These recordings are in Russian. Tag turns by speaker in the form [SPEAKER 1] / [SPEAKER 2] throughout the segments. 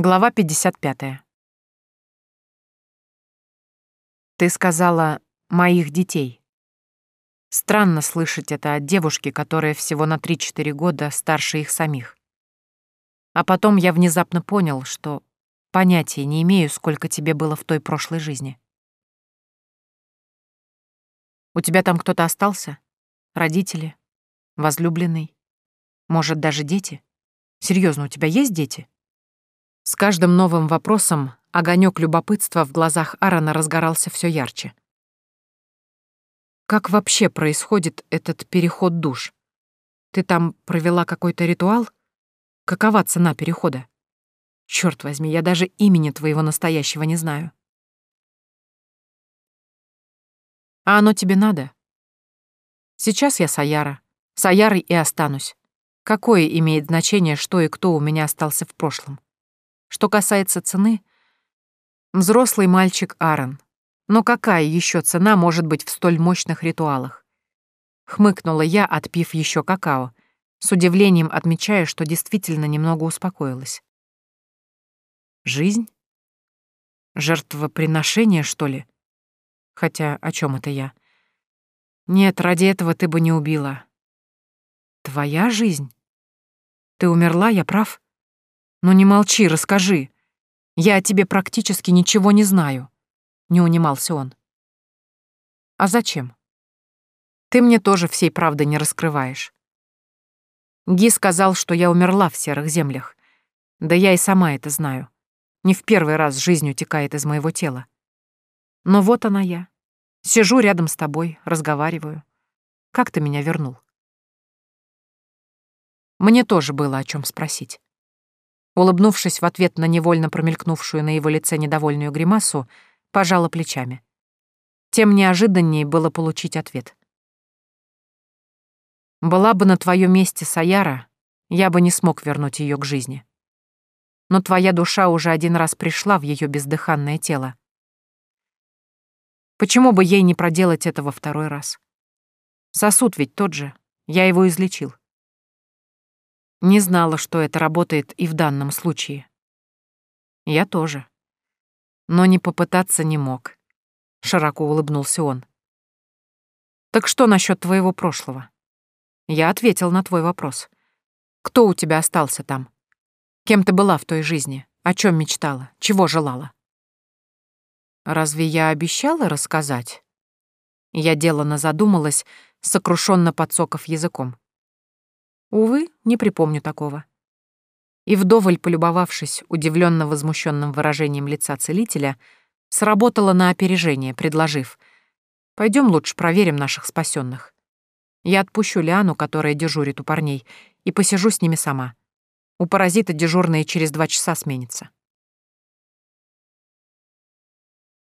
[SPEAKER 1] Глава 55. Ты сказала «моих детей». Странно слышать это от девушки, которая всего на 3-4 года старше их самих. А потом я внезапно понял, что понятия не имею, сколько тебе было в той прошлой жизни. У тебя там кто-то остался? Родители? Возлюбленный? Может, даже дети? Серьезно, у тебя есть дети? С каждым новым вопросом огонек любопытства в глазах Аарона разгорался все ярче. Как вообще происходит этот переход душ? Ты там провела какой-то ритуал? Какова цена перехода? Черт возьми, я даже имени твоего настоящего не знаю. А оно тебе надо? Сейчас я Саяра. Саярой и останусь. Какое имеет значение, что и кто у меня остался в прошлом? Что касается цены, взрослый мальчик Аарон. Но какая еще цена может быть в столь мощных ритуалах? Хмыкнула я, отпив еще какао, с удивлением отмечая, что действительно немного успокоилась. Жизнь? Жертвоприношение, что ли? Хотя о чем это я? Нет, ради этого ты бы не убила. Твоя жизнь? Ты умерла, я прав? «Ну не молчи, расскажи. Я о тебе практически ничего не знаю», — не унимался он. «А зачем? Ты мне тоже всей правды не раскрываешь. Ги сказал, что я умерла в серых землях. Да я и сама это знаю. Не в первый раз жизнь утекает из моего тела. Но вот она я. Сижу рядом с тобой, разговариваю. Как ты меня вернул?» Мне тоже было о чем спросить. Улыбнувшись в ответ на невольно промелькнувшую на его лице недовольную гримасу, пожала плечами. Тем неожиданнее было получить ответ. «Была бы на твоем месте Саяра, я бы не смог вернуть ее к жизни. Но твоя душа уже один раз пришла в ее бездыханное тело. Почему бы ей не проделать этого второй раз? Сосуд ведь тот же, я его излечил. Не знала, что это работает и в данном случае. Я тоже. Но не попытаться не мог. Широко улыбнулся он. Так что насчет твоего прошлого? Я ответил на твой вопрос. Кто у тебя остался там? Кем ты была в той жизни? О чем мечтала? Чего желала? Разве я обещала рассказать? Я делано задумалась, сокрушенно подсоков языком. Увы, не припомню такого. И вдоволь полюбовавшись удивленно возмущенным выражением лица целителя, сработала на опережение, предложив «Пойдем лучше проверим наших спасенных. Я отпущу Лиану, которая дежурит у парней, и посижу с ними сама. У паразита дежурные через два часа сменится.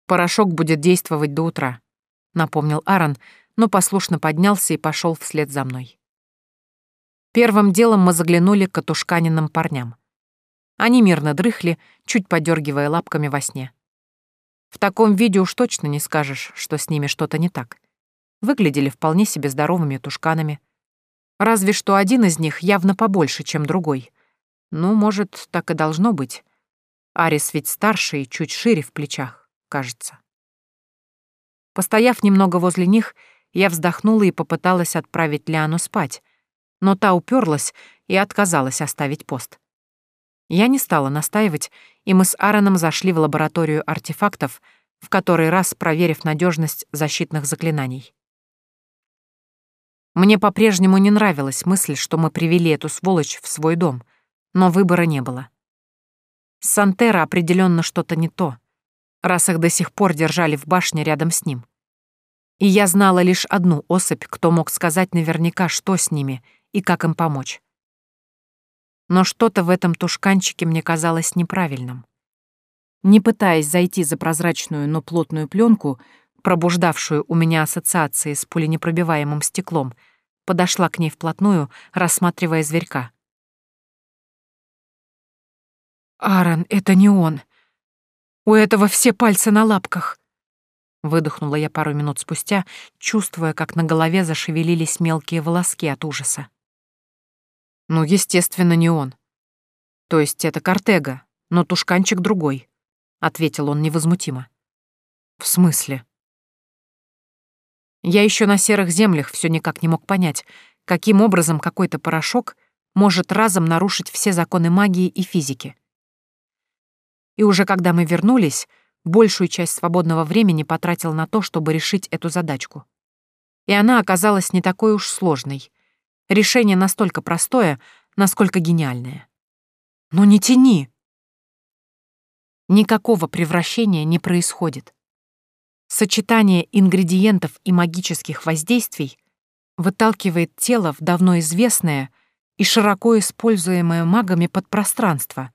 [SPEAKER 1] Порошок будет действовать до утра», — напомнил Аарон, но послушно поднялся и пошел вслед за мной. Первым делом мы заглянули к катушканиным парням. Они мирно дрыхли, чуть подергивая лапками во сне. В таком виде уж точно не скажешь, что с ними что-то не так. Выглядели вполне себе здоровыми тушканами. Разве что один из них явно побольше, чем другой. Ну, может, так и должно быть. Арис ведь старше и чуть шире в плечах, кажется. Постояв немного возле них, я вздохнула и попыталась отправить Лиану спать, но та уперлась и отказалась оставить пост. Я не стала настаивать, и мы с Аароном зашли в лабораторию артефактов, в который раз проверив надежность защитных заклинаний. Мне по-прежнему не нравилась мысль, что мы привели эту сволочь в свой дом, но выбора не было. С Сантера определенно что-то не то, раз их до сих пор держали в башне рядом с ним. И я знала лишь одну особь, кто мог сказать наверняка, что с ними и как им помочь. Но что-то в этом тушканчике мне казалось неправильным. Не пытаясь зайти за прозрачную, но плотную пленку, пробуждавшую у меня ассоциации с пуленепробиваемым стеклом, подошла к ней вплотную, рассматривая зверька. «Аарон, это не он. У этого все пальцы на лапках», Выдохнула я пару минут спустя, чувствуя, как на голове зашевелились мелкие волоски от ужаса. Ну, естественно, не он. То есть это Картега, но тушканчик другой», — ответил он невозмутимо. «В смысле?» Я еще на серых землях все никак не мог понять, каким образом какой-то порошок может разом нарушить все законы магии и физики. И уже когда мы вернулись, большую часть свободного времени потратил на то, чтобы решить эту задачку. И она оказалась не такой уж сложной. Решение настолько простое, насколько гениальное. «Ну не тяни!» Никакого превращения не происходит. Сочетание ингредиентов и магических воздействий выталкивает тело в давно известное и широко используемое магами подпространство,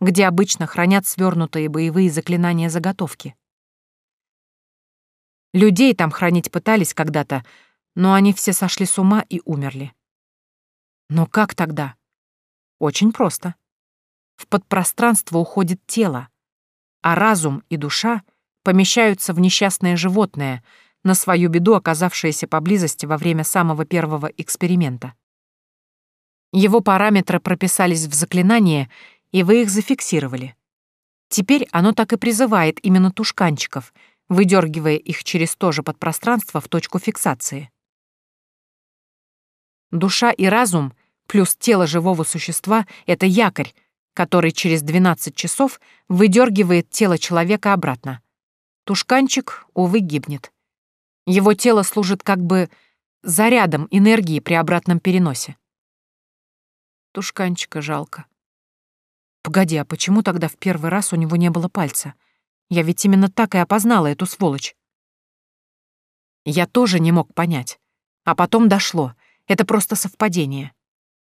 [SPEAKER 1] где обычно хранят свернутые боевые заклинания заготовки. Людей там хранить пытались когда-то, но они все сошли с ума и умерли. Но как тогда? Очень просто. В подпространство уходит тело, а разум и душа помещаются в несчастное животное, на свою беду оказавшееся поблизости во время самого первого эксперимента. Его параметры прописались в заклинание, и вы их зафиксировали. Теперь оно так и призывает именно тушканчиков, выдергивая их через то же подпространство в точку фиксации. Душа и разум плюс тело живого существа — это якорь, который через 12 часов выдергивает тело человека обратно. Тушканчик, увы, гибнет. Его тело служит как бы зарядом энергии при обратном переносе. Тушканчика жалко. Погоди, а почему тогда в первый раз у него не было пальца? Я ведь именно так и опознала эту сволочь. Я тоже не мог понять. А потом дошло. Это просто совпадение.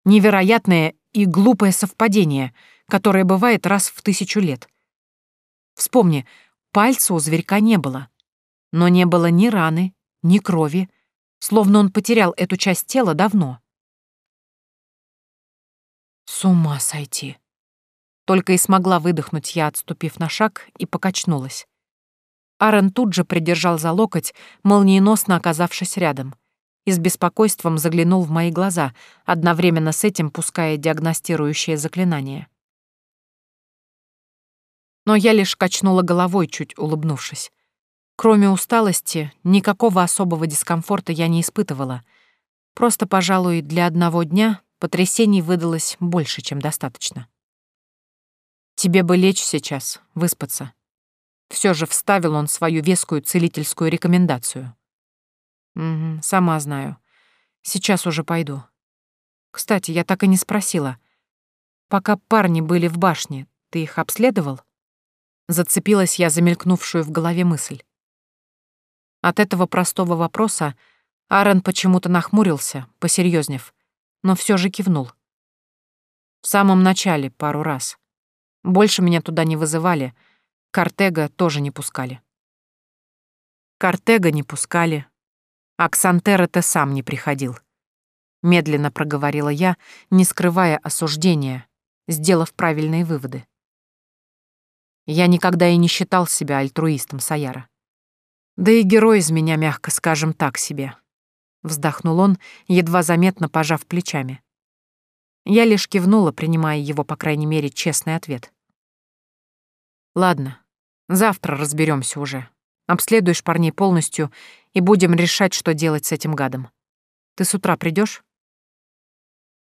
[SPEAKER 1] Невероятное и глупое совпадение, которое бывает раз в тысячу лет. Вспомни, пальца у зверька не было. Но не было ни раны, ни крови, словно он потерял эту часть тела давно. С ума сойти. Только и смогла выдохнуть я, отступив на шаг, и покачнулась. Аарон тут же придержал за локоть, молниеносно оказавшись рядом и с беспокойством заглянул в мои глаза, одновременно с этим пуская диагностирующее заклинание. Но я лишь качнула головой, чуть улыбнувшись. Кроме усталости, никакого особого дискомфорта я не испытывала. Просто, пожалуй, для одного дня потрясений выдалось больше, чем достаточно. Тебе бы лечь сейчас, выспаться. Все же вставил он свою вескую целительскую рекомендацию. Угу, сама знаю. Сейчас уже пойду. Кстати, я так и не спросила. Пока парни были в башне, ты их обследовал? Зацепилась я за мелькнувшую в голове мысль. От этого простого вопроса Аарон почему-то нахмурился, посерьезнев, но все же кивнул. В самом начале пару раз. Больше меня туда не вызывали, Картега тоже не пускали. Картега не пускали, а Ксантера-то сам не приходил. Медленно проговорила я, не скрывая осуждения, сделав правильные выводы. Я никогда и не считал себя альтруистом Саяра. Да и герой из меня, мягко скажем, так себе. Вздохнул он, едва заметно пожав плечами. Я лишь кивнула, принимая его, по крайней мере, честный ответ. «Ладно, завтра разберемся уже. Обследуешь парней полностью и будем решать, что делать с этим гадом. Ты с утра придешь?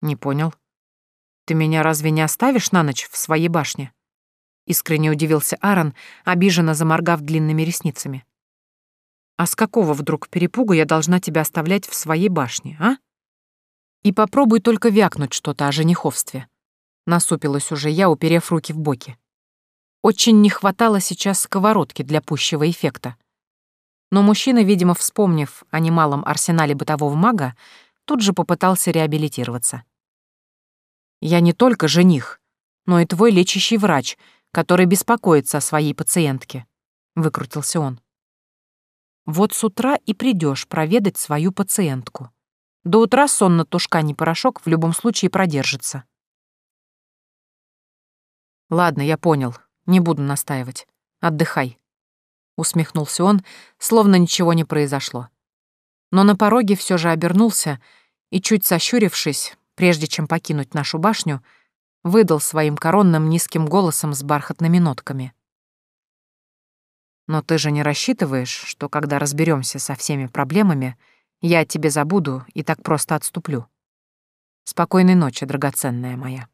[SPEAKER 1] Не понял. Ты меня разве не оставишь на ночь в своей башне? Искренне удивился Аарон, обиженно заморгав длинными ресницами. А с какого вдруг перепугу я должна тебя оставлять в своей башне, а? И попробуй только вякнуть что-то о жениховстве. Насупилась уже я, уперев руки в боки. Очень не хватало сейчас сковородки для пущего эффекта. Но мужчина, видимо, вспомнив о немалом арсенале бытового мага, тут же попытался реабилитироваться. «Я не только жених, но и твой лечащий врач, который беспокоится о своей пациентке», — выкрутился он. «Вот с утра и придешь проведать свою пациентку. До утра сон на тушкане порошок в любом случае продержится». «Ладно, я понял. Не буду настаивать. Отдыхай», усмехнулся он, словно ничего не произошло. Но на пороге все же обернулся и, чуть сощурившись, прежде чем покинуть нашу башню, выдал своим коронным низким голосом с бархатными нотками. «Но ты же не рассчитываешь, что когда разберемся со всеми проблемами, я тебе забуду и так просто отступлю. Спокойной ночи, драгоценная моя».